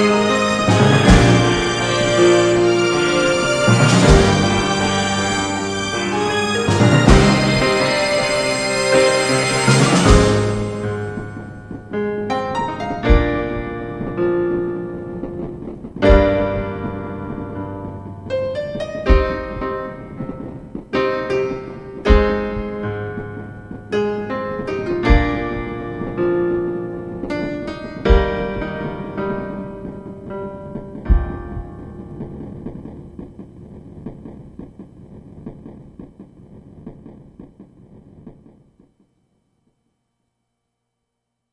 You.